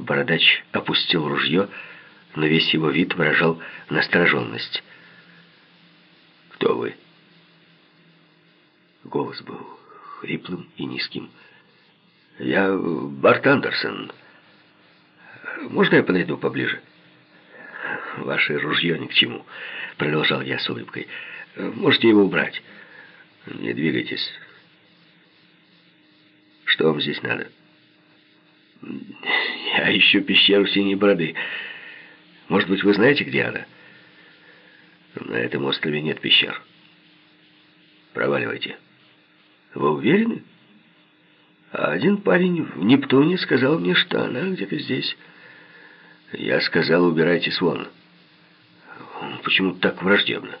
Бородач опустил ружье, но весь его вид выражал настороженность. «Кто вы?» Голос был хриплым и низким. «Я Барт Андерсон. Можно я подойду поближе?» «Ваше ружье ни к чему», — продолжал я с улыбкой. «Можете его убрать. Не двигайтесь. Что вам здесь надо?» «Я ищу пещеру Синей Бороды. Может быть, вы знаете, где она?» «На этом острове нет пещер. Проваливайте». «Вы уверены?» А один парень в Нептуне сказал мне, что она где-то здесь. Я сказал, убирайтесь вон. Почему так враждебно?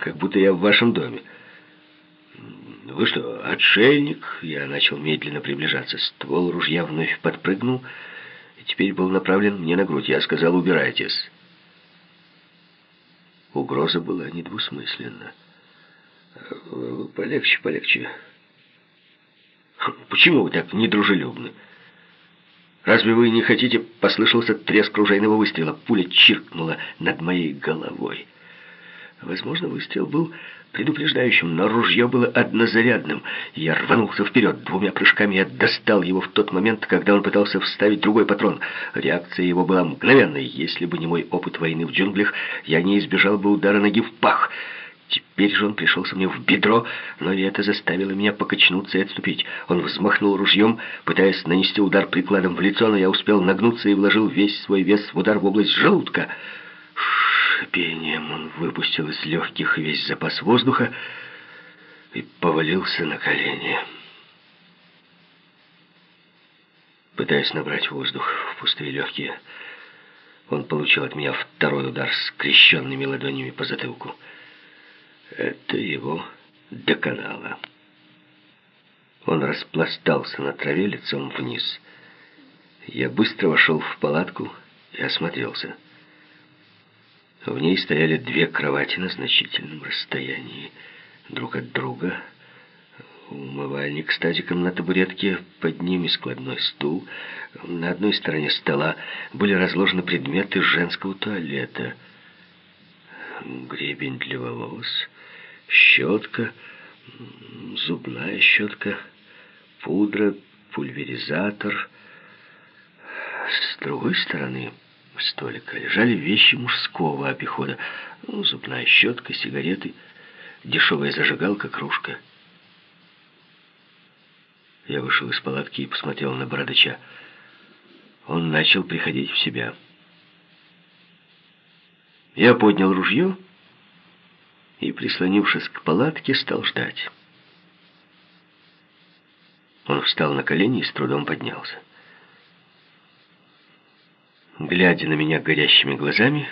Как будто я в вашем доме. Вы что, отшельник? Я начал медленно приближаться. Ствол ружья вновь подпрыгнул и теперь был направлен мне на грудь. Я сказал, убирайтесь. Угроза была недвусмысленна. Полегче, полегче. Почему вы так недружелюбны? Разве вы не хотите? Послышался треск ружейного выстрела. Пуля чиркнула над моей головой. Возможно, выстрел был предупреждающим, но ружье было однозарядным. Я рванулся вперед. Двумя прыжками я достал его в тот момент, когда он пытался вставить другой патрон. Реакция его была мгновенной. Если бы не мой опыт войны в джунглях, я не избежал бы удара ноги в пах. Теперь же он пришелся мне в бедро, но и это заставило меня покачнуться и отступить. Он взмахнул ружьем, пытаясь нанести удар прикладом в лицо, но я успел нагнуться и вложил весь свой вес в удар в область желудка. Шипением он выпустил из легких весь запас воздуха и повалился на колени. Пытаясь набрать воздух в пустые легкие, он получил от меня второй удар скрещенными ладонями по затылку. Это его доконало. Он распластался на траве лицом вниз. Я быстро вошел в палатку и осмотрелся. В ней стояли две кровати на значительном расстоянии друг от друга. Умывальник с тазиком на табуретке, под ними складной стул. На одной стороне стола были разложены предметы женского туалета. Гребень для волос — щетка, зубная щетка, пудра, пульверизатор. С другой стороны столика лежали вещи мужского обихода. Ну, зубная щетка, сигареты, дешевая зажигалка, кружка. Я вышел из палатки и посмотрел на бородача. Он начал приходить в себя. Я поднял ружье и, прислонившись к палатке, стал ждать. Он встал на колени и с трудом поднялся. Глядя на меня горящими глазами,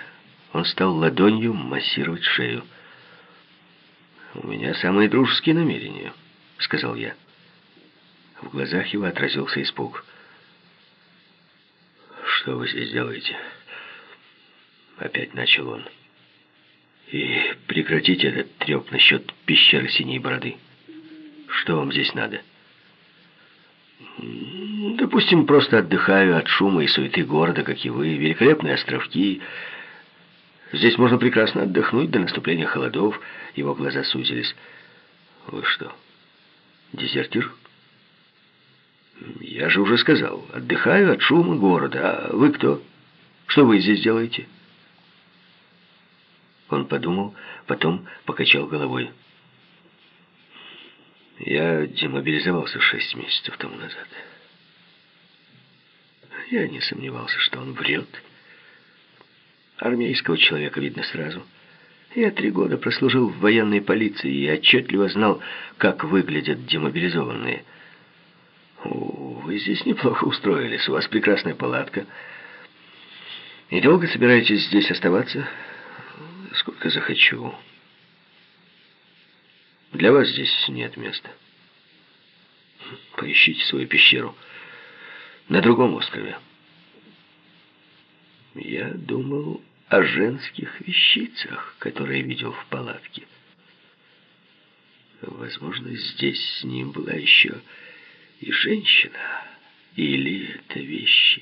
он стал ладонью массировать шею. «У меня самые дружеские намерения», — сказал я. В глазах его отразился испуг. «Что вы здесь делаете?» Опять начал он. И прекратите этот треп насчет пещеры Синей Бороды. Что вам здесь надо? Допустим, просто отдыхаю от шума и суеты города, как и вы. Великолепные островки. Здесь можно прекрасно отдохнуть до наступления холодов. Его глаза сузились. Вы что, дезертир? Я же уже сказал, отдыхаю от шума города. А вы кто? Что вы здесь делаете? Он подумал, потом покачал головой. Я демобилизовался шесть месяцев тому назад. Я не сомневался, что он врет. Армейского человека видно сразу. Я три года прослужил в военной полиции и отчетливо знал, как выглядят демобилизованные. Вы здесь неплохо устроились, у вас прекрасная палатка. И долго собираетесь здесь оставаться? сколько захочу. Для вас здесь нет места. Поищите свою пещеру на другом острове. Я думал о женских вещицах, которые видел в палатке. Возможно, здесь с ним была еще и женщина. Или эта вещь